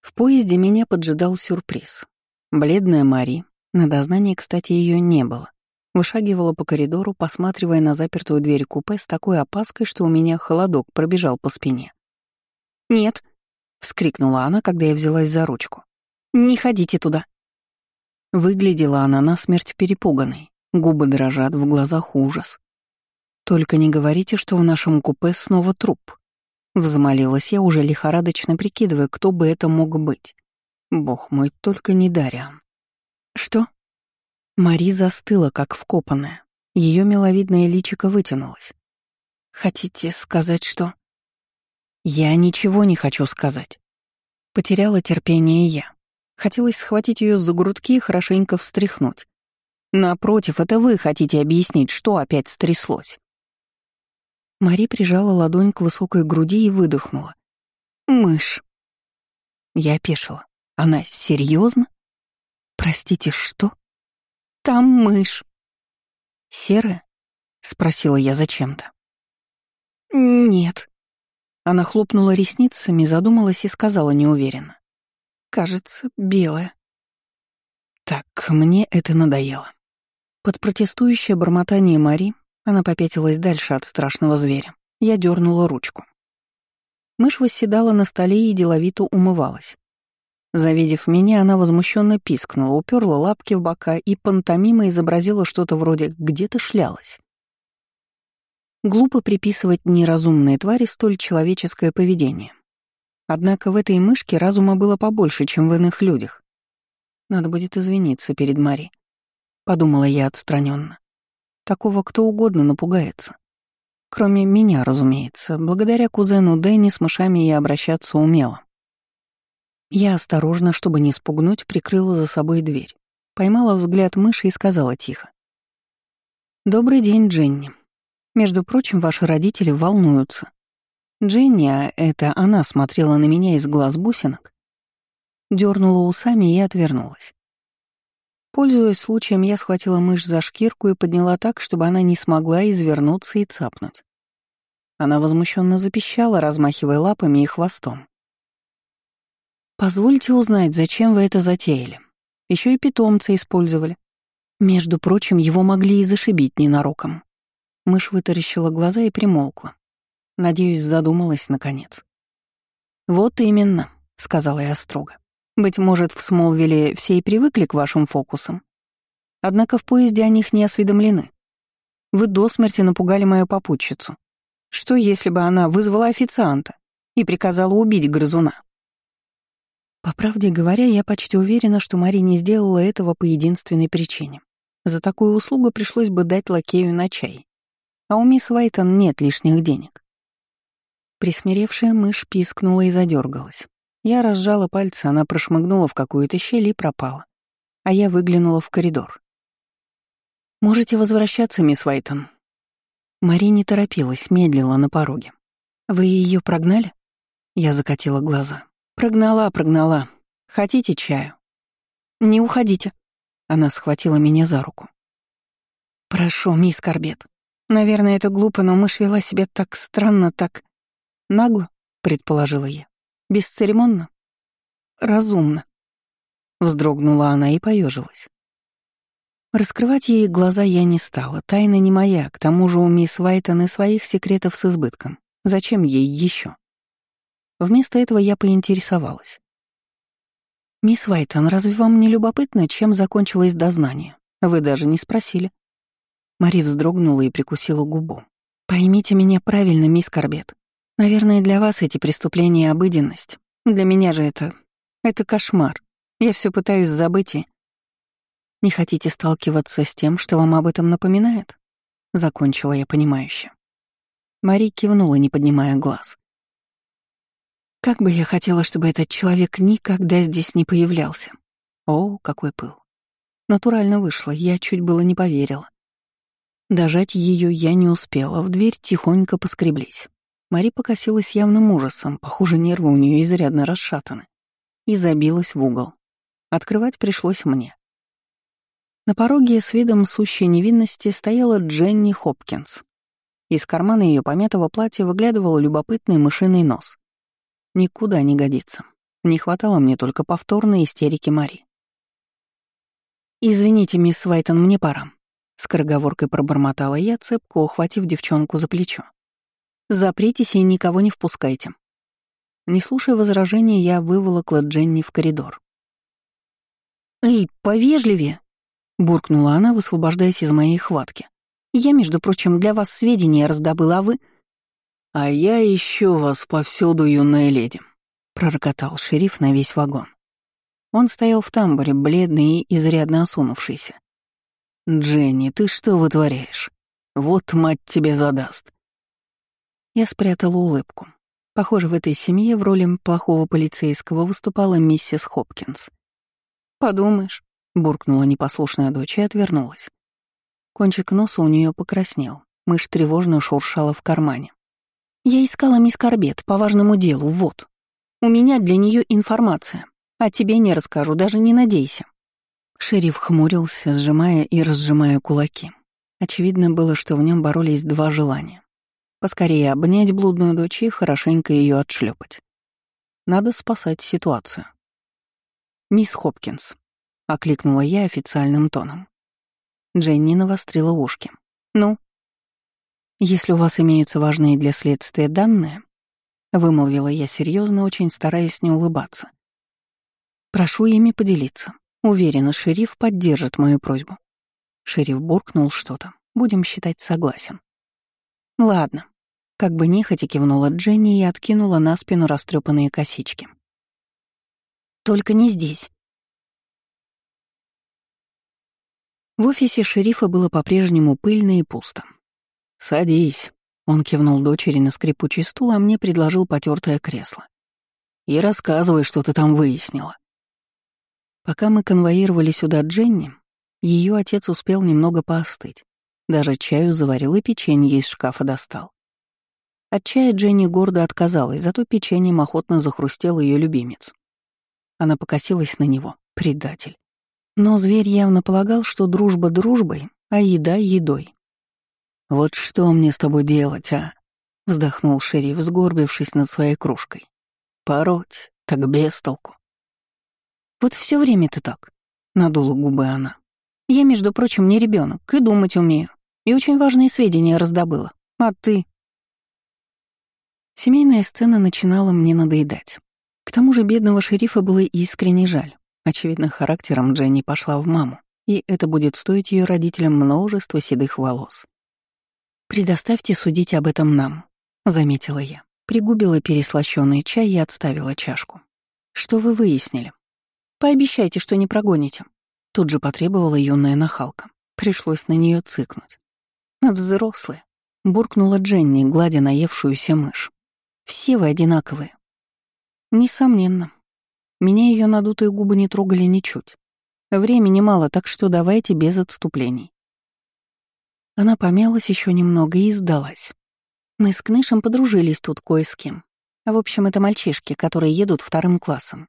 В поезде меня поджидал сюрприз. Бледная Мари, на дознании, кстати, ее не было, вышагивала по коридору, посматривая на запертую дверь купе с такой опаской, что у меня холодок пробежал по спине. «Нет», — вскрикнула она, когда я взялась за ручку. «Не ходите туда». Выглядела она насмерть перепуганной, губы дрожат, в глазах ужас. «Только не говорите, что в нашем купе снова труп», Взмолилась я, уже лихорадочно прикидывая, кто бы это мог быть. Бог мой, только не Дариан. «Что?» Мари застыла, как вкопанная. Ее миловидное личико вытянулось. «Хотите сказать, что...» «Я ничего не хочу сказать». Потеряла терпение я. Хотелось схватить ее за грудки и хорошенько встряхнуть. Напротив, это вы хотите объяснить, что опять стряслось. Мари прижала ладонь к высокой груди и выдохнула. «Мышь». Я опешила. Она серьезно? Простите, что? Там мышь. Серая? Спросила я зачем-то. Нет. Она хлопнула ресницами, задумалась и сказала неуверенно. Кажется, белая. Так, мне это надоело. Под протестующее бормотание Мари она попятилась дальше от страшного зверя. Я дернула ручку. Мышь восседала на столе и деловито умывалась. Завидев меня, она возмущенно пискнула, уперла лапки в бока и пантомимо изобразила что-то вроде «где-то шлялась». Глупо приписывать неразумной твари столь человеческое поведение. Однако в этой мышке разума было побольше, чем в иных людях. Надо будет извиниться перед Мари, подумала я отстраненно. Такого кто угодно напугается. Кроме меня, разумеется. Благодаря кузену Дэнни с мышами я обращаться умела. Я осторожно, чтобы не спугнуть, прикрыла за собой дверь. Поймала взгляд мыши и сказала тихо. «Добрый день, Дженни. Между прочим, ваши родители волнуются. Дженни, а это она смотрела на меня из глаз бусинок, дернула усами и отвернулась. Пользуясь случаем, я схватила мышь за шкирку и подняла так, чтобы она не смогла извернуться и цапнуть. Она возмущенно запищала, размахивая лапами и хвостом. «Позвольте узнать, зачем вы это затеяли. Еще и питомца использовали. Между прочим, его могли и зашибить ненароком». Мышь вытаращила глаза и примолкла. Надеюсь, задумалась наконец. «Вот именно», — сказала я строго. Быть может, в Смолвиле все и привыкли к вашим фокусам. Однако в поезде о них не осведомлены. Вы до смерти напугали мою попутчицу. Что, если бы она вызвала официанта и приказала убить грызуна? По правде говоря, я почти уверена, что Мари не сделала этого по единственной причине. За такую услугу пришлось бы дать лакею на чай. А у мисс Вайтон нет лишних денег. Присмиревшая мышь пискнула и задергалась. Я разжала пальцы, она прошмыгнула в какую-то щель и пропала. А я выглянула в коридор. «Можете возвращаться, мисс Вайтон». Мари не торопилась, медлила на пороге. «Вы ее прогнали?» Я закатила глаза. «Прогнала, прогнала. Хотите чаю?» «Не уходите». Она схватила меня за руку. «Прошу, мисс Корбет. Наверное, это глупо, но мышь вела себя так странно, так... нагло», — предположила я. Бесцеремонно? Разумно. Вздрогнула она и поежилась. Раскрывать ей глаза я не стала, тайна не моя, к тому же у мисс Вайтон и своих секретов с избытком. Зачем ей еще? Вместо этого я поинтересовалась. «Мисс Вайтон, разве вам не любопытно, чем закончилось дознание? Вы даже не спросили». Мари вздрогнула и прикусила губу. «Поймите меня правильно, мисс Корбет. Наверное, для вас эти преступления — обыденность. Для меня же это... это кошмар. Я все пытаюсь забыть и... Не хотите сталкиваться с тем, что вам об этом напоминает? Закончила я понимающе. Мари кивнула, не поднимая глаз. Как бы я хотела, чтобы этот человек никогда здесь не появлялся. О, какой пыл. Натурально вышло, я чуть было не поверила. Дожать ее я не успела, в дверь тихонько поскреблись. Мари покосилась явным ужасом, похоже, нервы у нее изрядно расшатаны, и забилась в угол. Открывать пришлось мне. На пороге с видом сущей невинности стояла Дженни Хопкинс. Из кармана ее помятого платья выглядывал любопытный мышиный нос. Никуда не годится. Не хватало мне только повторной истерики Мари. «Извините, мисс Вайтон, мне пора», — скороговоркой пробормотала я, цепко ухватив девчонку за плечо. «Запритесь и никого не впускайте». Не слушая возражения, я выволокла Дженни в коридор. «Эй, повежливее!» — буркнула она, высвобождаясь из моей хватки. «Я, между прочим, для вас сведения раздобыла, а вы...» «А я ищу вас повсюду, юная леди», — пророкотал шериф на весь вагон. Он стоял в тамбуре, бледный и изрядно осунувшийся. «Дженни, ты что вытворяешь? Вот мать тебе задаст». Я спрятала улыбку. Похоже, в этой семье в роли плохого полицейского выступала миссис Хопкинс. «Подумаешь», — буркнула непослушная дочь и отвернулась. Кончик носа у нее покраснел, мышь тревожно шуршала в кармане. «Я искала мисс Корбет по важному делу, вот. У меня для нее информация, а тебе не расскажу, даже не надейся». Шериф хмурился, сжимая и разжимая кулаки. Очевидно было, что в нем боролись два желания. Поскорее обнять блудную дочь и хорошенько ее отшлепать. Надо спасать ситуацию. «Мисс Хопкинс», — окликнула я официальным тоном. Дженни навострила ушки. «Ну?» «Если у вас имеются важные для следствия данные», — вымолвила я серьезно, очень стараясь не улыбаться. «Прошу ими поделиться. Уверена, шериф поддержит мою просьбу». Шериф буркнул что-то. Будем считать согласен. «Ладно», — как бы нехотя кивнула Дженни и откинула на спину растрепанные косички. «Только не здесь». В офисе шерифа было по-прежнему пыльно и пусто. «Садись», — он кивнул дочери на скрипучий стул, а мне предложил потертое кресло. «И рассказывай, что ты там выяснила». Пока мы конвоировали сюда Дженни, ее отец успел немного поостыть. Даже чаю заварил и печенье из шкафа достал. От чая Дженни гордо отказалась, зато печеньем охотно захрустел ее любимец. Она покосилась на него, предатель. Но зверь явно полагал, что дружба дружбой, а еда едой. «Вот что мне с тобой делать, а?» — вздохнул шериф, сгорбившись над своей кружкой. «Пороть, так без толку». «Вот все время ты так», — надула губы она. «Я, между прочим, не ребенок и думать умею и очень важные сведения раздобыла. А ты?» Семейная сцена начинала мне надоедать. К тому же бедного шерифа было искренне жаль. Очевидно, характером Дженни пошла в маму, и это будет стоить ее родителям множество седых волос. «Предоставьте судить об этом нам», — заметила я. Пригубила переслащенный чай и отставила чашку. «Что вы выяснили?» «Пообещайте, что не прогоните». Тут же потребовала юная нахалка. Пришлось на нее цыкнуть. «Взрослые», — буркнула Дженни, гладя наевшуюся мышь. «Все вы одинаковые». «Несомненно. Меня ее надутые губы не трогали ничуть. Времени мало, так что давайте без отступлений». Она помялась еще немного и сдалась. Мы с Кнышем подружились тут кое с кем. В общем, это мальчишки, которые едут вторым классом.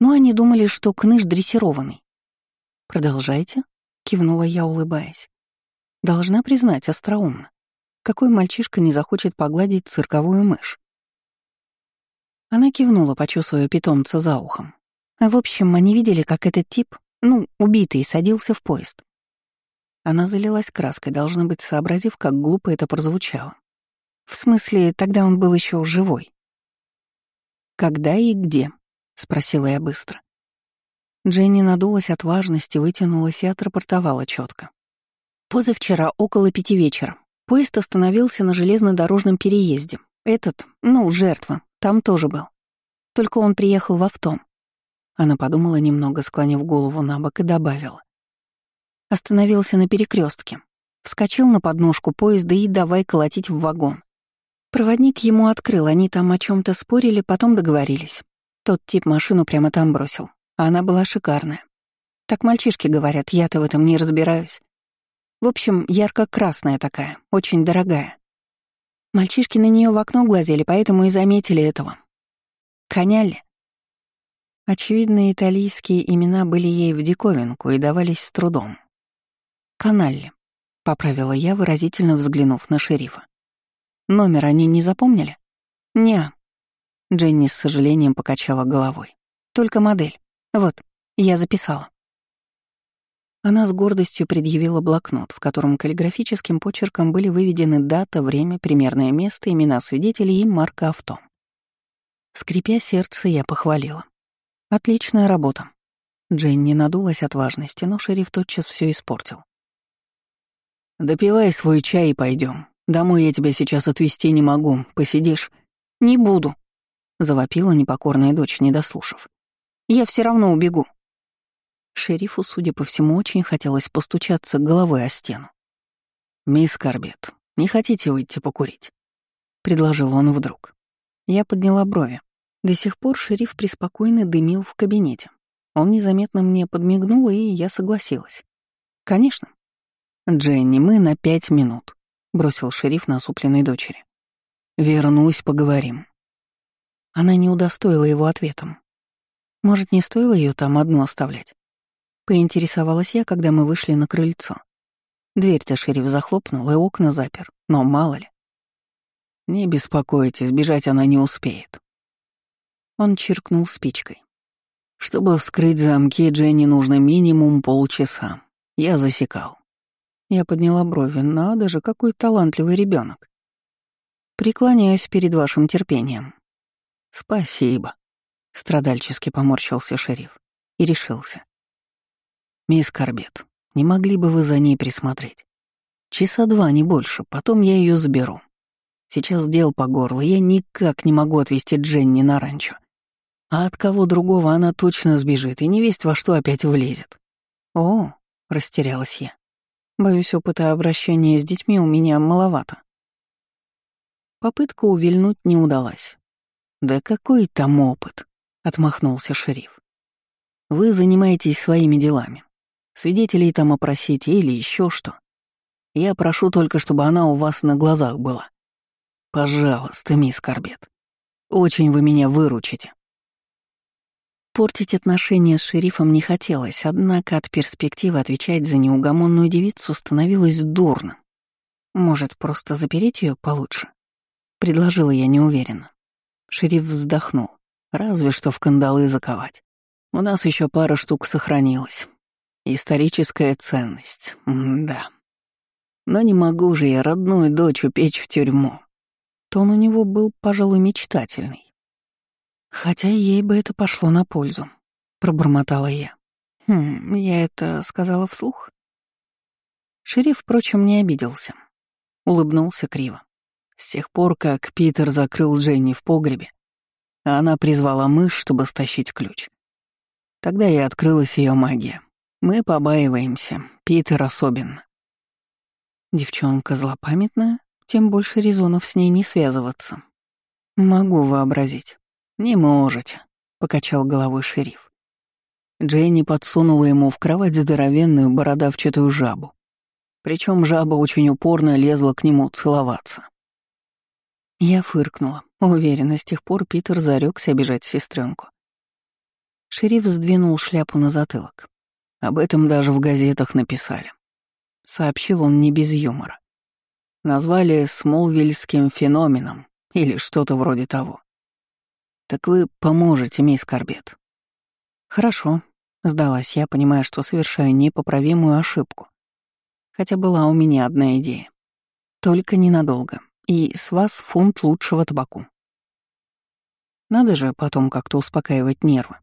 Но они думали, что Кныш дрессированный. «Продолжайте», — кивнула я, улыбаясь. Должна признать, остроумно. Какой мальчишка не захочет погладить цирковую мышь? Она кивнула, почувствуя питомца за ухом. В общем, они видели, как этот тип, ну, убитый, садился в поезд. Она залилась краской, должно быть, сообразив, как глупо это прозвучало. В смысле, тогда он был еще живой. «Когда и где?» — спросила я быстро. Дженни надулась от важности, вытянулась и отрапортовала четко. Позавчера, около пяти вечера, поезд остановился на железнодорожном переезде. Этот, ну, жертва, там тоже был. Только он приехал в авто. Она подумала немного, склонив голову на бок, и добавила. Остановился на перекрестке, вскочил на подножку поезда и давай колотить в вагон. Проводник ему открыл, они там о чем то спорили, потом договорились. Тот тип машину прямо там бросил, а она была шикарная. Так мальчишки говорят, я-то в этом не разбираюсь. В общем, ярко-красная такая, очень дорогая. Мальчишки на нее в окно глазели, поэтому и заметили этого. Коняли. Очевидно, итальянские имена были ей в диковинку и давались с трудом. «Каналли», — поправила я, выразительно взглянув на шерифа. «Номер они не запомнили?» «Не». Дженни с сожалением покачала головой. «Только модель. Вот, я записала». Она с гордостью предъявила блокнот, в котором каллиграфическим почерком были выведены дата, время, примерное место, имена свидетелей и марка авто. Скрипя сердце, я похвалила. «Отличная работа». Дженни надулась от важности, но шериф тотчас все испортил. «Допивай свой чай и пойдем. Домой я тебя сейчас отвезти не могу. Посидишь?» «Не буду», — завопила непокорная дочь, не дослушав. «Я все равно убегу». Шерифу, судя по всему, очень хотелось постучаться головой о стену. «Мисс Карбет, не хотите выйти покурить?» — предложил он вдруг. Я подняла брови. До сих пор шериф преспокойно дымил в кабинете. Он незаметно мне подмигнул, и я согласилась. «Конечно». «Дженни, мы на пять минут», — бросил шериф насупленной дочери. «Вернусь, поговорим». Она не удостоила его ответом. Может, не стоило ее там одну оставлять? Поинтересовалась я, когда мы вышли на крыльцо. Дверь-то шериф захлопнул и окна запер, но мало ли. «Не беспокойтесь, бежать она не успеет». Он чиркнул спичкой. «Чтобы вскрыть замки, Дженни нужно минимум полчаса. Я засекал». Я подняла брови. Надо же, какой талантливый ребенок. Преклоняюсь перед вашим терпением. Спасибо. Страдальчески поморщился шериф и решился. «Мисс Корбет, не могли бы вы за ней присмотреть? Часа два, не больше, потом я ее заберу. Сейчас дел по горло, я никак не могу отвезти Дженни на ранчо. А от кого другого она точно сбежит и не весть во что опять влезет. О, растерялась я. Боюсь, опыта обращения с детьми у меня маловато. Попытка увильнуть не удалась. «Да какой там опыт?» — отмахнулся шериф. «Вы занимаетесь своими делами. Свидетелей там опросите или еще что. Я прошу только, чтобы она у вас на глазах была. Пожалуйста, мисс Корбет. Очень вы меня выручите. Портить отношения с шерифом не хотелось, однако от перспективы отвечать за неугомонную девицу становилось дурно. Может, просто запереть ее получше? Предложила я неуверенно. Шериф вздохнул. Разве что в кандалы заковать. У нас еще пара штук сохранилось. Историческая ценность, да. Но не могу же я родную дочь упечь в тюрьму. Тон у него был, пожалуй, мечтательный. Хотя ей бы это пошло на пользу, пробормотала я. Хм, я это сказала вслух? Шериф, впрочем, не обиделся. Улыбнулся криво. С тех пор, как Питер закрыл Дженни в погребе, она призвала мышь, чтобы стащить ключ. Тогда и открылась ее магия. Мы побаиваемся, Питер особенно. Девчонка злопамятная, тем больше резонов с ней не связываться. Могу вообразить. Не можете, покачал головой шериф. Дженни подсунула ему в кровать здоровенную бородавчатую жабу. Причем жаба очень упорно лезла к нему целоваться. Я фыркнула. Уверена, с тех пор Питер зарекся обижать сестренку. Шериф сдвинул шляпу на затылок. Об этом даже в газетах написали. Сообщил он не без юмора. Назвали смолвильским феноменом или что-то вроде того. Так вы поможете, мисс Корбет. Хорошо, сдалась я, понимая, что совершаю непоправимую ошибку. Хотя была у меня одна идея. Только ненадолго. И с вас фунт лучшего табаку. Надо же потом как-то успокаивать нервы.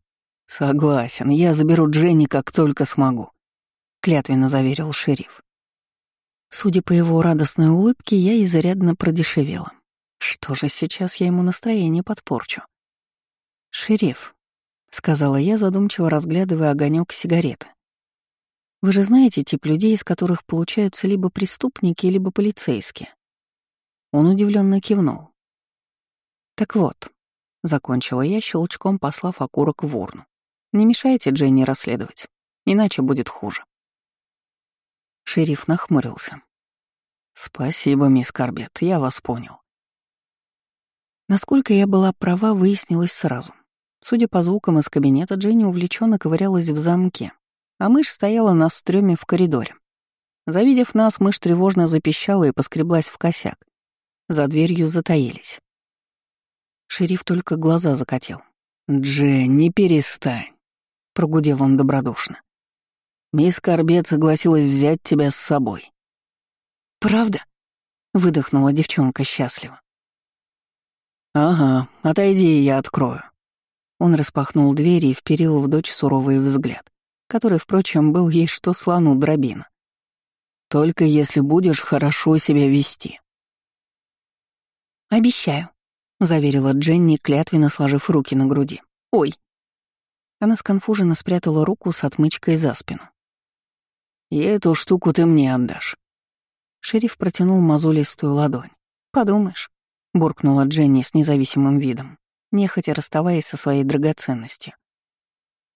«Согласен, я заберу Дженни как только смогу», — клятвенно заверил шериф. Судя по его радостной улыбке, я изрядно продешевела. Что же сейчас я ему настроение подпорчу? «Шериф», — сказала я, задумчиво разглядывая огонек сигареты. «Вы же знаете тип людей, из которых получаются либо преступники, либо полицейские?» Он удивленно кивнул. «Так вот», — закончила я, щелчком послав окурок в урну. Не мешайте Дженни расследовать, иначе будет хуже. Шериф нахмурился. «Спасибо, мисс Карбет, я вас понял». Насколько я была права, выяснилось сразу. Судя по звукам из кабинета, Дженни увлеченно ковырялась в замке, а мышь стояла на стреме в коридоре. Завидев нас, мышь тревожно запищала и поскреблась в косяк. За дверью затаились. Шериф только глаза закатил. «Джен, не перестань», — прогудел он добродушно. «Мисс Корбет согласилась взять тебя с собой». «Правда?» — выдохнула девчонка счастливо. «Ага, отойди, я открою». Он распахнул дверь и вперил в дочь суровый взгляд, который, впрочем, был ей что слону дробина. «Только если будешь хорошо себя вести». «Обещаю», — заверила Дженни, клятвенно сложив руки на груди. «Ой!» Она сконфуженно спрятала руку с отмычкой за спину. «И эту штуку ты мне отдашь». Шериф протянул мозолистую ладонь. «Подумаешь», — буркнула Дженни с независимым видом, нехотя расставаясь со своей драгоценностью.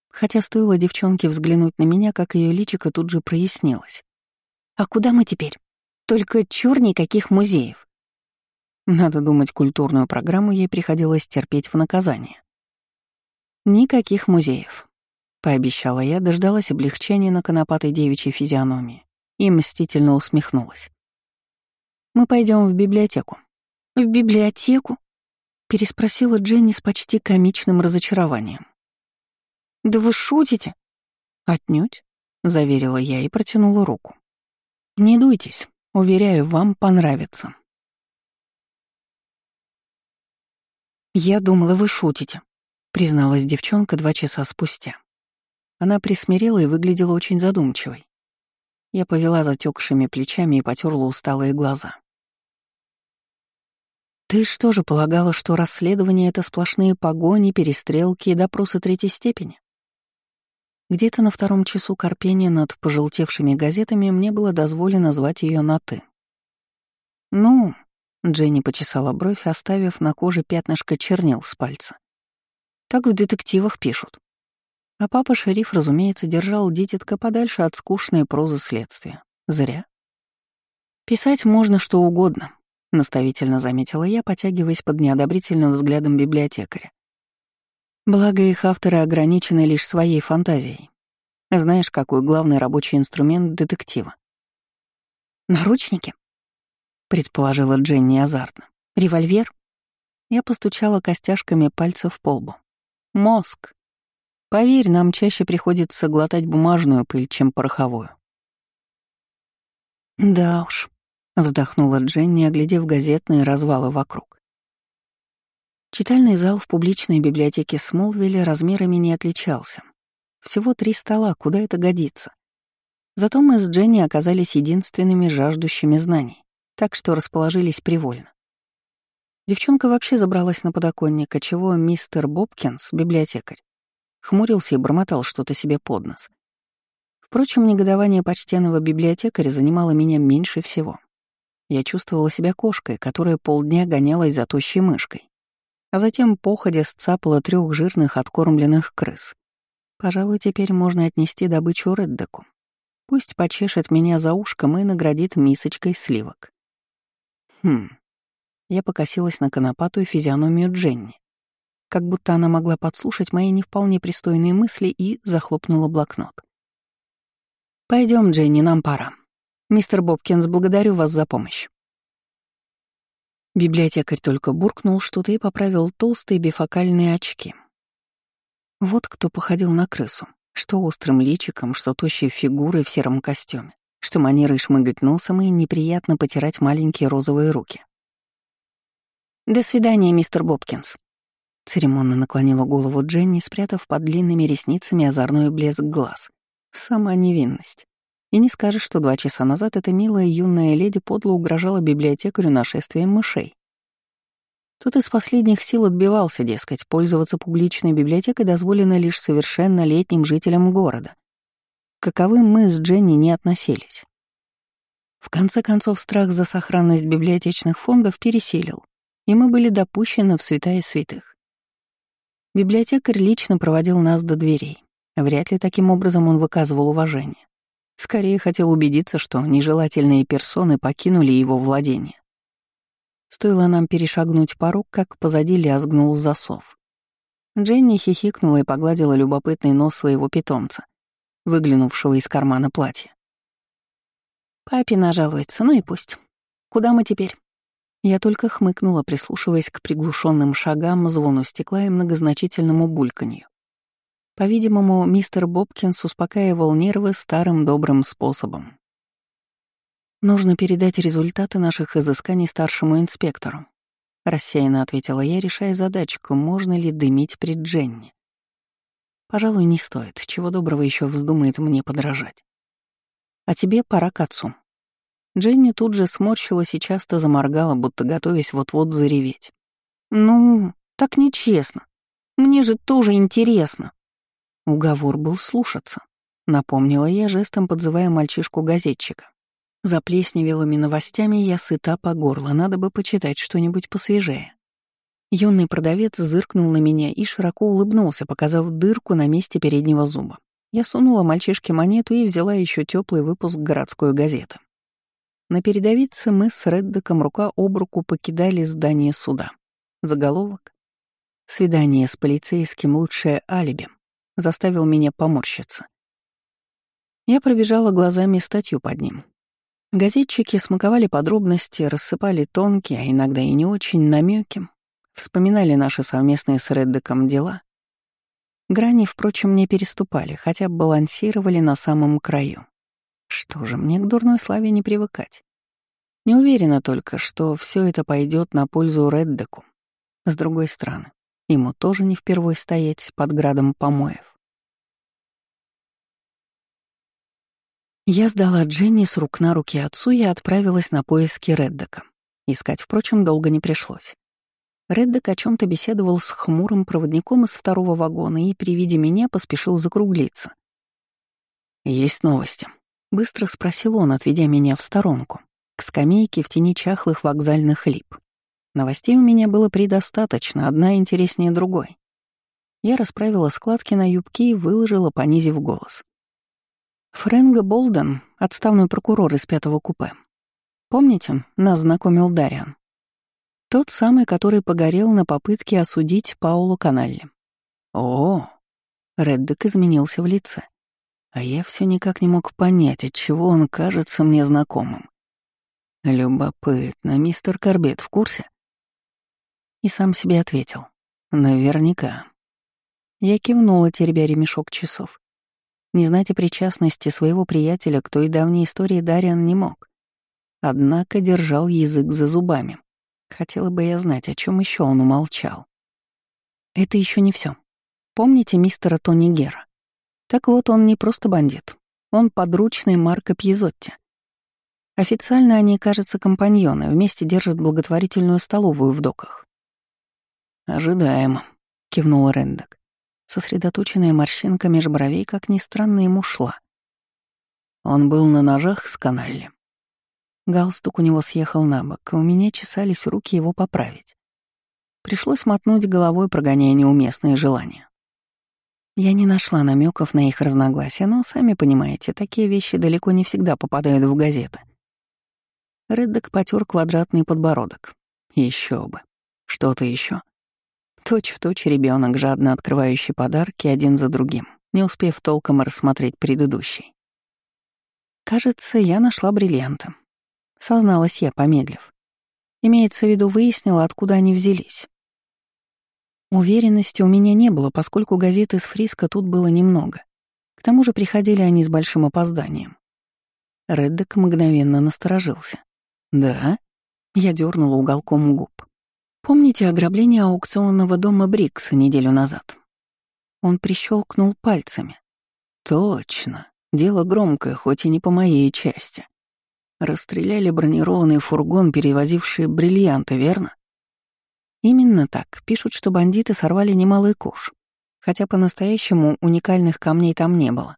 Хотя стоило девчонке взглянуть на меня, как ее личико тут же прояснилось. «А куда мы теперь? Только чур никаких музеев». Надо думать, культурную программу ей приходилось терпеть в наказание. «Никаких музеев», — пообещала я, дождалась облегчения на конопатой девичьей физиономии и мстительно усмехнулась. «Мы пойдем в библиотеку». «В библиотеку?» — переспросила Дженни с почти комичным разочарованием. «Да вы шутите?» «Отнюдь», — заверила я и протянула руку. «Не дуйтесь, уверяю, вам понравится». «Я думала, вы шутите», — призналась девчонка два часа спустя. Она присмирела и выглядела очень задумчивой. Я повела затекшими плечами и потерла усталые глаза. Ты что же полагала, что расследование — это сплошные погони, перестрелки и допросы третьей степени? Где-то на втором часу корпения над пожелтевшими газетами мне было дозволено звать ее на «ты». «Ну», — Дженни почесала бровь, оставив на коже пятнышко чернил с пальца. «Так в детективах пишут». А папа-шериф, разумеется, держал дитятка подальше от скучной прозы следствия. Зря. Писать можно что угодно, — наставительно заметила я, потягиваясь под неодобрительным взглядом библиотекаря. Благо, их авторы ограничены лишь своей фантазией. Знаешь, какой главный рабочий инструмент детектива? «Наручники?» — предположила Дженни азартно. «Револьвер?» Я постучала костяшками пальцев по лбу. «Мозг. Поверь, нам чаще приходится глотать бумажную пыль, чем пороховую». «Да уж», Вздохнула Дженни, оглядев газетные развалы вокруг. Читальный зал в публичной библиотеке Смолвилля размерами не отличался. Всего три стола, куда это годится. Зато мы с Дженни оказались единственными жаждущими знаний, так что расположились привольно. Девчонка вообще забралась на подоконник, отчего мистер Бобкинс, библиотекарь, хмурился и бормотал что-то себе под нос. Впрочем, негодование почтенного библиотекаря занимало меня меньше всего. Я чувствовала себя кошкой, которая полдня гонялась за тощей мышкой, а затем походя сцапала трех жирных откормленных крыс. Пожалуй, теперь можно отнести добычу Реддеку. Пусть почешет меня за ушком и наградит мисочкой сливок. Хм. Я покосилась на конопатую физиономию Дженни, как будто она могла подслушать мои не вполне пристойные мысли и захлопнула блокнот. Пойдем, Дженни, нам пора. «Мистер Бобкинс, благодарю вас за помощь». Библиотекарь только буркнул что-то и поправил толстые бифокальные очки. Вот кто походил на крысу, что острым личиком, что тощей фигурой в сером костюме, что манерой шмыгать носом и неприятно потирать маленькие розовые руки. «До свидания, мистер Бобкинс», — церемонно наклонила голову Дженни, спрятав под длинными ресницами озорной блеск глаз. Сама невинность. И не скажешь, что два часа назад эта милая юная леди подло угрожала библиотекарю нашествием мышей. Тут из последних сил отбивался, дескать, пользоваться публичной библиотекой дозволено лишь совершеннолетним жителям города. Каковым мы с Дженни не относились. В конце концов, страх за сохранность библиотечных фондов пересилил, и мы были допущены в святая святых. Библиотекарь лично проводил нас до дверей. Вряд ли таким образом он выказывал уважение. Скорее хотел убедиться, что нежелательные персоны покинули его владение. Стоило нам перешагнуть порог, как позади лязгнул засов. Дженни хихикнула и погладила любопытный нос своего питомца, выглянувшего из кармана платья. «Папе нажалуется, ну и пусть. Куда мы теперь?» Я только хмыкнула, прислушиваясь к приглушенным шагам, звону стекла и многозначительному бульканью. По-видимому, мистер Бобкинс успокаивал нервы старым добрым способом. «Нужно передать результаты наших изысканий старшему инспектору», — рассеянно ответила я, решая задачку, можно ли дымить при Дженни. «Пожалуй, не стоит, чего доброго еще вздумает мне подражать. А тебе пора к отцу». Дженни тут же сморщилась и часто заморгала, будто готовясь вот-вот зареветь. «Ну, так нечестно. Мне же тоже интересно». Уговор был слушаться. Напомнила я, жестом подзывая мальчишку-газетчика. За плесневелыми новостями я сыта по горло, надо бы почитать что-нибудь посвежее. Юный продавец зыркнул на меня и широко улыбнулся, показав дырку на месте переднего зуба. Я сунула мальчишке монету и взяла еще теплый выпуск городской газеты. На передовице мы с Реддеком рука об руку покидали здание суда. Заголовок «Свидание с полицейским лучшее алиби» заставил меня поморщиться. Я пробежала глазами статью под ним. Газетчики смаковали подробности, рассыпали тонкие, а иногда и не очень, намеки, вспоминали наши совместные с Реддеком дела. Грани, впрочем, не переступали, хотя балансировали на самом краю. Что же, мне к дурной славе не привыкать. Не уверена только, что все это пойдет на пользу Реддеку. С другой стороны, Ему тоже не впервой стоять под градом помоев. Я сдала Дженни с рук на руки отцу и отправилась на поиски Реддека. Искать, впрочем, долго не пришлось. Реддек о чем то беседовал с хмурым проводником из второго вагона и при виде меня поспешил закруглиться. «Есть новости», — быстро спросил он, отведя меня в сторонку, к скамейке в тени чахлых вокзальных лип. Новостей у меня было предостаточно, одна интереснее другой. Я расправила складки на юбке и выложила, понизив голос. Фрэнго Болден, отставной прокурор из пятого купе. Помните, нас знакомил Дариан? Тот самый, который погорел на попытке осудить Паулу Каналли. О, Реддек изменился в лице. А я все никак не мог понять, от чего он кажется мне знакомым. Любопытно, мистер Корбет в курсе? И сам себе ответил. Наверняка. Я кивнула, теребя ремешок часов. Не знать о причастности своего приятеля к той давней истории Дариан не мог. Однако держал язык за зубами. Хотела бы я знать, о чем еще он умолчал. Это еще не все. Помните мистера Тони Гера? Так вот, он не просто бандит. Он подручный Марко Пьезотти. Официально они, кажется, компаньоны, вместе держат благотворительную столовую в доках. «Ожидаемо», — кивнул Рендек. Сосредоточенная морщинка меж бровей, как ни странно, ему шла. Он был на ножах с каналли. Галстук у него съехал на бок, а у меня чесались руки его поправить. Пришлось мотнуть головой, прогоняя неуместные желания. Я не нашла намеков на их разногласия, но, сами понимаете, такие вещи далеко не всегда попадают в газеты. Реддок потер квадратный подбородок. Еще бы. Что-то еще. Точь в точь ребенок, жадно открывающий подарки один за другим, не успев толком рассмотреть предыдущий. Кажется, я нашла бриллианты. Созналась я, помедлив. Имеется в виду, выяснила, откуда они взялись. Уверенности у меня не было, поскольку газет из Фриска тут было немного. К тому же приходили они с большим опозданием. Реддек мгновенно насторожился. «Да?» Я дернула уголком губ. Помните ограбление аукционного дома Брикса неделю назад? Он прищелкнул пальцами. Точно. Дело громкое, хоть и не по моей части. Расстреляли бронированный фургон, перевозивший бриллианты, верно? Именно так. Пишут, что бандиты сорвали немалый куш. Хотя по-настоящему уникальных камней там не было.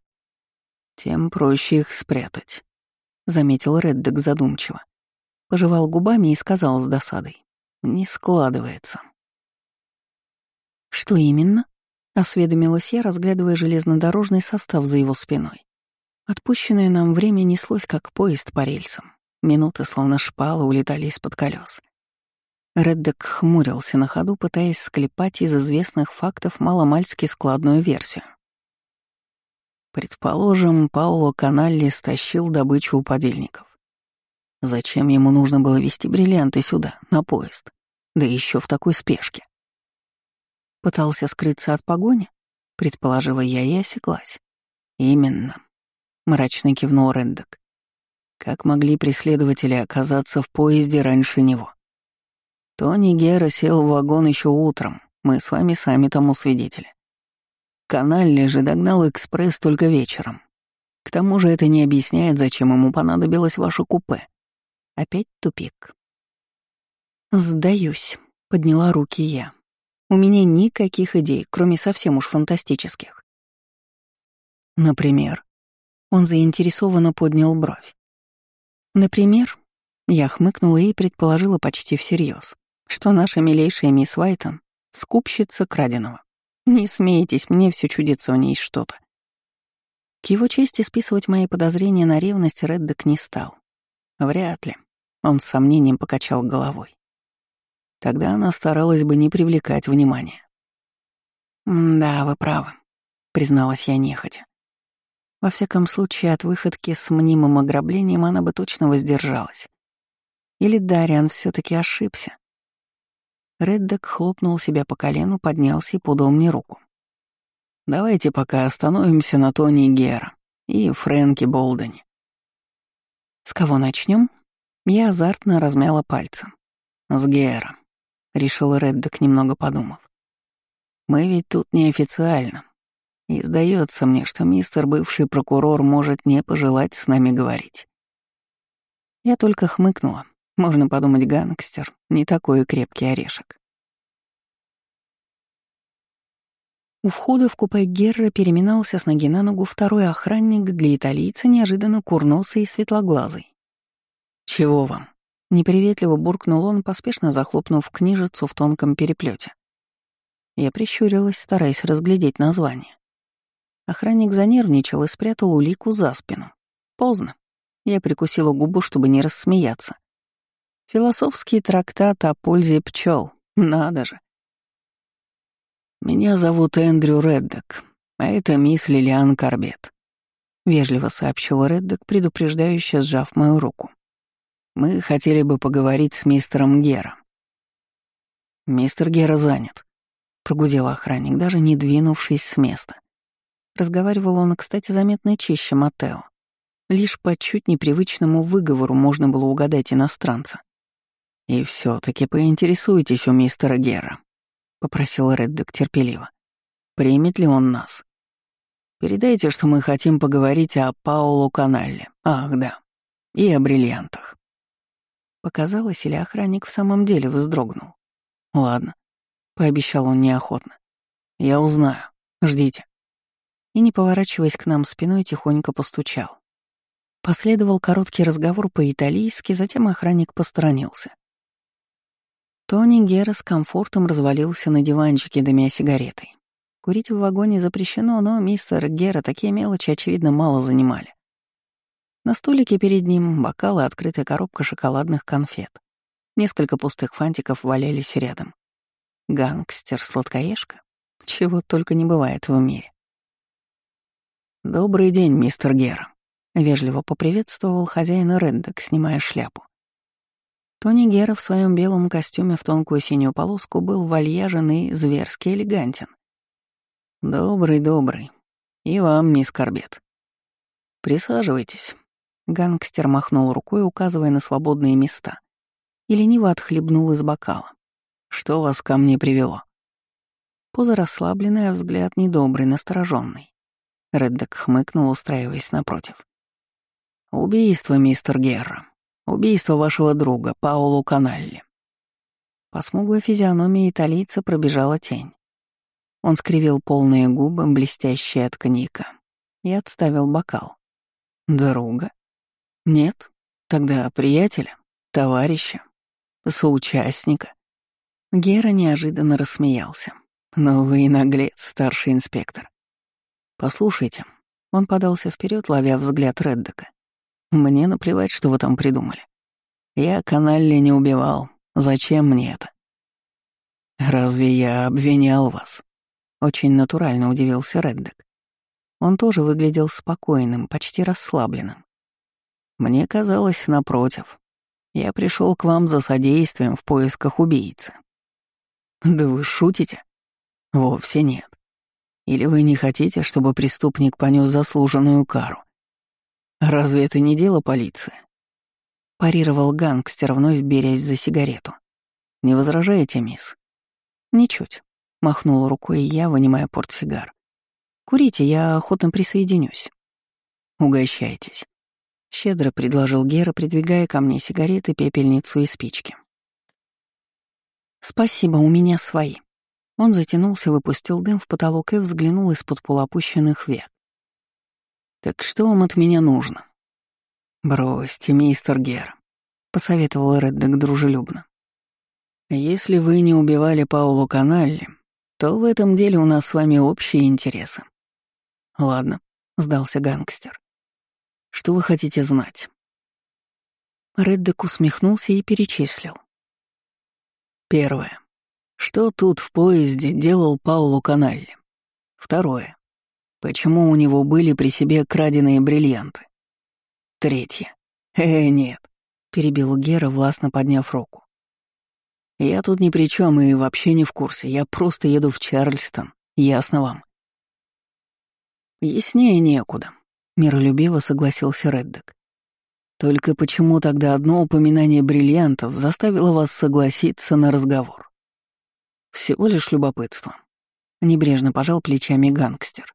Тем проще их спрятать, — заметил Реддек задумчиво. Пожевал губами и сказал с досадой. Не складывается. Что именно? Осведомилась я, разглядывая железнодорожный состав за его спиной. Отпущенное нам время неслось, как поезд по рельсам. Минуты, словно шпалы, улетали из-под колес. Реддек хмурился на ходу, пытаясь склепать из известных фактов маломальски складную версию. Предположим, Пауло Каналли стащил добычу у подельников. Зачем ему нужно было везти бриллианты сюда, на поезд? Да еще в такой спешке. Пытался скрыться от погони? Предположила я и осеклась. Именно. Мрачно кивнул Реддок. Как могли преследователи оказаться в поезде раньше него? Тони Гера сел в вагон еще утром, мы с вами сами тому свидетели. Каналли же догнал экспресс только вечером. К тому же это не объясняет, зачем ему понадобилось ваше купе. Опять тупик. «Сдаюсь», — подняла руки я. «У меня никаких идей, кроме совсем уж фантастических». «Например?» Он заинтересованно поднял бровь. «Например?» Я хмыкнула и предположила почти всерьез что наша милейшая мисс Уайтон — скупщица краденого. Не смейтесь, мне все чудится в ней что-то. К его чести списывать мои подозрения на ревность Реддок не стал. Вряд ли. Он с сомнением покачал головой. Тогда она старалась бы не привлекать внимания. «Да, вы правы», — призналась я нехотя. Во всяком случае, от выходки с мнимым ограблением она бы точно воздержалась. Или Дариан все таки ошибся, Реддок хлопнул себя по колену, поднялся и подал мне руку. «Давайте пока остановимся на Тони Гера и Фрэнке Болдене». «С кого начнем? Я азартно размяла пальцы. «С Гера», — решил Реддок, немного подумав. «Мы ведь тут неофициально. И сдается мне, что мистер бывший прокурор может не пожелать с нами говорить». Я только хмыкнула, можно подумать, гангстер — не такой крепкий орешек. У входа в купе Герра переминался с ноги на ногу второй охранник для италийца, неожиданно курносый и светлоглазый. «Чего вам?» — неприветливо буркнул он, поспешно захлопнув книжицу в тонком переплете. Я прищурилась, стараясь разглядеть название. Охранник занервничал и спрятал улику за спину. Поздно. Я прикусила губу, чтобы не рассмеяться. Философский трактат о пользе пчел. Надо же. «Меня зовут Эндрю Реддок, а это мисс Лилиан Карбет», — вежливо сообщил Реддок, предупреждающе сжав мою руку. «Мы хотели бы поговорить с мистером Гера». «Мистер Гера занят», — прогудел охранник, даже не двинувшись с места. Разговаривал он, кстати, заметно чище Матео. Лишь по чуть непривычному выговору можно было угадать иностранца. «И все таки поинтересуйтесь у мистера Гера», — попросил Реддок терпеливо. «Примет ли он нас?» «Передайте, что мы хотим поговорить о Паулу Каналле. Ах, да. И о бриллиантах». Показалось, или охранник в самом деле вздрогнул. «Ладно», — пообещал он неохотно. «Я узнаю. Ждите». И, не поворачиваясь к нам спиной, тихонько постучал. Последовал короткий разговор по-итальянски, затем охранник посторонился. Тони Гера с комфортом развалился на диванчике, дымя сигаретой. Курить в вагоне запрещено, но мистер Гера такие мелочи, очевидно, мало занимали. На столике перед ним бокалы, открытая коробка шоколадных конфет. Несколько пустых фантиков валялись рядом. Гангстер-сладкоежка? Чего только не бывает в мире. «Добрый день, мистер Гера», — вежливо поприветствовал хозяина Реддок, снимая шляпу. Тони Гера в своем белом костюме в тонкую синюю полоску был вальяжен и зверски элегантен. «Добрый, добрый. И вам, мисс Корбет. Присаживайтесь». Гангстер махнул рукой, указывая на свободные места, и лениво отхлебнул из бокала. «Что вас ко мне привело?» Поза расслабленная, взгляд недобрый, настороженный. Реддок хмыкнул, устраиваясь напротив. «Убийство, мистер Герра. Убийство вашего друга, Паулу Каналли. По смуглой физиономии италийца пробежала тень. Он скривил полные губы, блестящие от коньяка, и отставил бокал. Друга? Нет? Тогда приятеля, товарища, соучастника. Гера неожиданно рассмеялся. «Но вы наглец, старший инспектор. Послушайте». Он подался вперед, ловя взгляд Реддока. Мне наплевать, что вы там придумали. Я Каналли не убивал. Зачем мне это? Разве я обвинял вас? Очень натурально удивился Реддек. Он тоже выглядел спокойным, почти расслабленным. Мне казалось, напротив, Я пришел к вам за содействием в поисках убийцы». «Да вы шутите?» «Вовсе нет. Или вы не хотите, чтобы преступник понес заслуженную кару? Разве это не дело полиции?» Парировал гангстер, вновь берясь за сигарету. «Не возражаете, мисс?» «Ничуть», — махнула рукой я, вынимая портсигар. «Курите, я охотно присоединюсь». «Угощайтесь», — щедро предложил Гера, придвигая ко мне сигареты, пепельницу и спички. «Спасибо, у меня свои». Он затянулся, выпустил дым в потолок и взглянул из-под полуопущенных век. «Так что вам от меня нужно?» «Бросьте, мистер Гер», — посоветовал Реддек дружелюбно. «Если вы не убивали Паулу Каналли, то в этом деле у нас с вами общие интересы». «Ладно», — сдался гангстер. «Что вы хотите знать?» Реддек усмехнулся и перечислил. Первое. Что тут в поезде делал Паулу Каналли? Второе. Почему у него были при себе краденые бриллианты? Третье. «Э, нет», — перебил Гера, властно подняв руку. «Я тут ни при чем и вообще не в курсе. Я просто еду в Чарльстон. Ясно вам?» «Яснее некуда», — миролюбиво согласился Реддек. «Только почему тогда одно упоминание бриллиантов заставило вас согласиться на разговор?» «Всего лишь любопытство», — небрежно пожал плечами гангстер.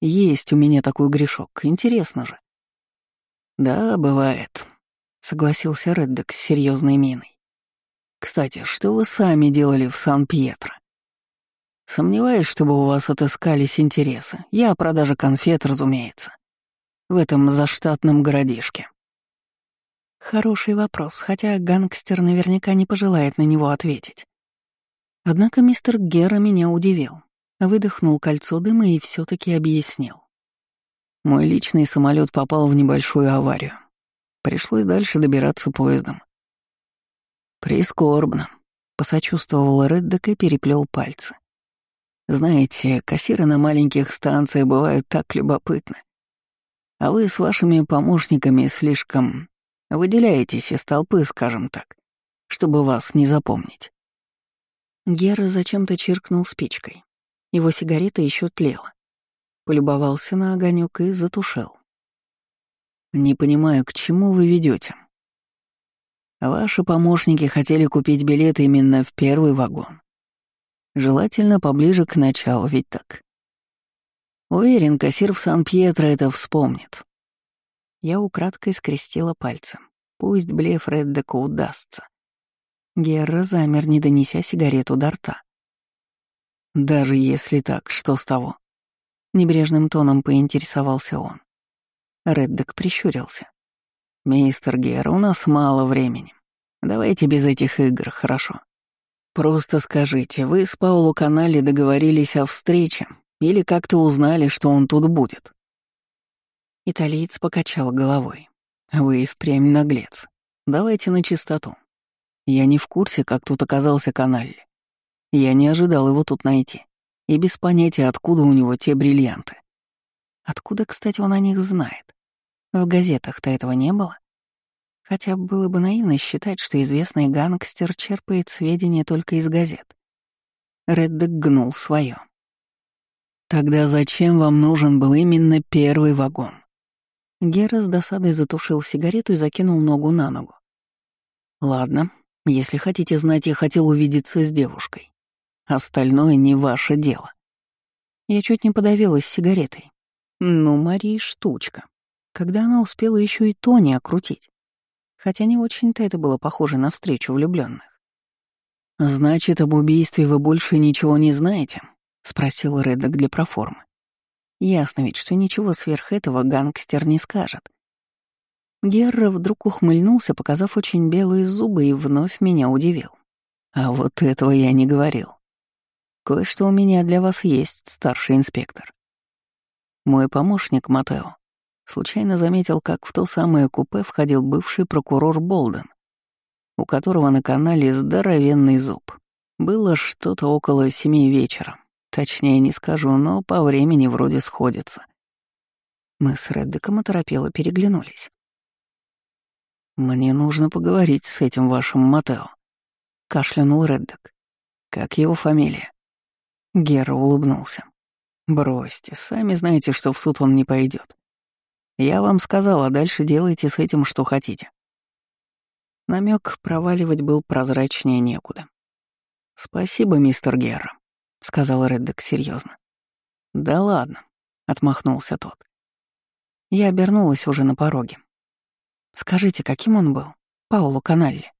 «Есть у меня такой грешок, интересно же». «Да, бывает», — согласился Реддек с серьезной миной. «Кстати, что вы сами делали в Сан-Пьетро?» «Сомневаюсь, чтобы у вас отыскались интересы. Я о продаже конфет, разумеется. В этом заштатном городишке». Хороший вопрос, хотя гангстер наверняка не пожелает на него ответить. Однако мистер Гера меня удивил. Выдохнул кольцо дыма и все таки объяснил. Мой личный самолет попал в небольшую аварию. Пришлось дальше добираться поездом. Прискорбно. Посочувствовал Реддек и переплел пальцы. Знаете, кассиры на маленьких станциях бывают так любопытны. А вы с вашими помощниками слишком выделяетесь из толпы, скажем так, чтобы вас не запомнить. Гера зачем-то чиркнул спичкой. Его сигарета еще тлела полюбовался на огонек и затушил. «Не понимаю, к чему вы ведете. Ваши помощники хотели купить билет именно в первый вагон. Желательно поближе к началу, ведь так. Уверен, кассир в Сан-Пьетро это вспомнит. Я украдкой скрестила пальцем. Пусть блеф Реддека удастся. Герра замер, не донеся сигарету до рта. Даже если так, что с того? Небрежным тоном поинтересовался он. Реддек прищурился. «Мистер Гер, у нас мало времени. Давайте без этих игр, хорошо? Просто скажите, вы с Паулу Канали договорились о встрече или как-то узнали, что он тут будет?» Италиец покачал головой. «Вы впрямь наглец. Давайте на чистоту. Я не в курсе, как тут оказался Каналли. Я не ожидал его тут найти и без понятия, откуда у него те бриллианты. Откуда, кстати, он о них знает? В газетах-то этого не было. Хотя было бы наивно считать, что известный гангстер черпает сведения только из газет. Реддек гнул свое. «Тогда зачем вам нужен был именно первый вагон?» Гера с досадой затушил сигарету и закинул ногу на ногу. «Ладно, если хотите знать, я хотел увидеться с девушкой. Остальное не ваше дело. Я чуть не подавилась сигаретой. Ну, Марии штучка. Когда она успела еще и то не окрутить. Хотя не очень-то это было похоже на встречу влюбленных. «Значит, об убийстве вы больше ничего не знаете?» — спросил Реддок для проформы. Ясно ведь, что ничего сверх этого гангстер не скажет. Герра вдруг ухмыльнулся, показав очень белые зубы, и вновь меня удивил. А вот этого я не говорил. Кое-что у меня для вас есть, старший инспектор. Мой помощник Матео случайно заметил, как в то самое купе входил бывший прокурор Болден, у которого на канале здоровенный зуб. Было что-то около семи вечера. Точнее не скажу, но по времени вроде сходится. Мы с Реддеком оторопело переглянулись. «Мне нужно поговорить с этим вашим Матео», — кашлянул Реддок. «Как его фамилия?» Гера улыбнулся. «Бросьте, сами знаете, что в суд он не пойдет. Я вам сказал, а дальше делайте с этим, что хотите». Намек проваливать был прозрачнее некуда. «Спасибо, мистер Герра», — сказал Реддек серьезно. «Да ладно», — отмахнулся тот. Я обернулась уже на пороге. «Скажите, каким он был? Пауло Каналли?»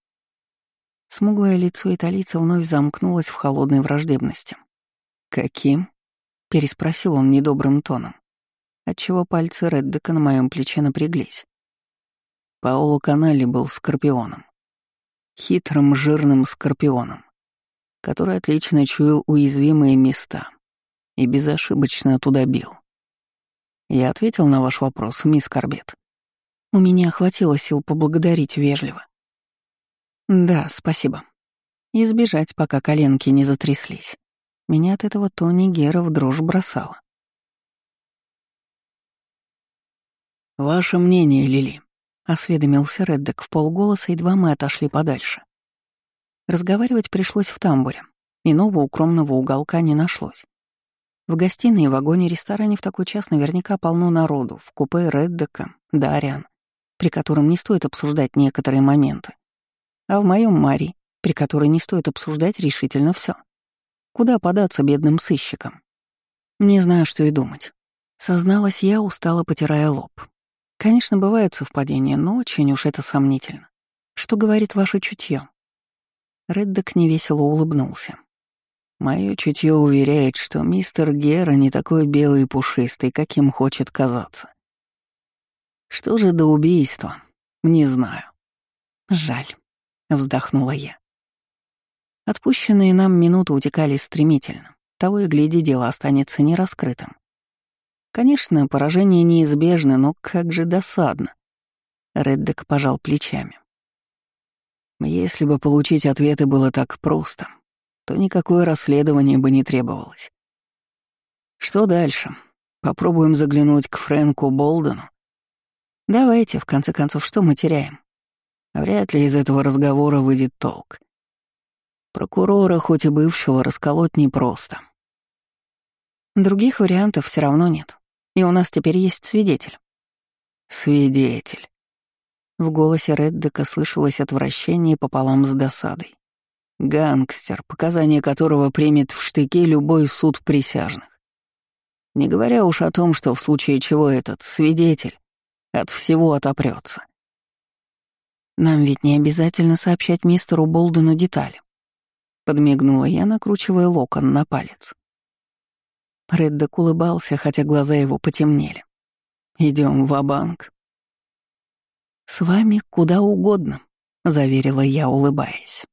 Смуглое лицо италийца вновь замкнулось в холодной враждебности. «Каким?» — переспросил он недобрым тоном, отчего пальцы Реддека на моем плече напряглись. Паоло Каналли был скорпионом. Хитрым, жирным скорпионом, который отлично чуял уязвимые места и безошибочно туда бил. Я ответил на ваш вопрос, мисс Корбет. У меня хватило сил поблагодарить вежливо. Да, спасибо. Избежать, пока коленки не затряслись. Меня от этого Тони Гера в дрожь бросала. «Ваше мнение, Лили», — осведомился Реддек в полголоса, едва мы отошли подальше. Разговаривать пришлось в тамбуре. Иного укромного уголка не нашлось. В гостиной и вагоне-ресторане в такой час наверняка полно народу, в купе Реддека, Дариан, при котором не стоит обсуждать некоторые моменты. А в моем Мари, при которой не стоит обсуждать решительно все. Куда податься бедным сыщикам? Не знаю, что и думать. Созналась я, устало потирая лоб. Конечно, бывают совпадения, но очень уж это сомнительно. Что говорит ваше чутье? Реддок невесело улыбнулся. Мое чутье уверяет, что мистер Гера не такой белый и пушистый, каким хочет казаться. Что же до убийства? Не знаю. Жаль, вздохнула я. Отпущенные нам минуты утекали стремительно. Того и гляди, дело останется нераскрытым. Конечно, поражение неизбежно, но как же досадно. Реддек пожал плечами. Если бы получить ответы было так просто, то никакое расследование бы не требовалось. Что дальше? Попробуем заглянуть к Фрэнку Болдену? Давайте, в конце концов, что мы теряем? Вряд ли из этого разговора выйдет толк. Прокурора, хоть и бывшего, расколоть непросто. Других вариантов все равно нет. И у нас теперь есть свидетель. Свидетель. В голосе Реддека слышалось отвращение пополам с досадой. Гангстер, показания которого примет в штыки любой суд присяжных. Не говоря уж о том, что в случае чего этот свидетель от всего отопрется. Нам ведь не обязательно сообщать мистеру Болдену детали. Подмигнула я, накручивая локон на палец. Реддок улыбался, хотя глаза его потемнели. Идем в банк «С вами куда угодно», — заверила я, улыбаясь.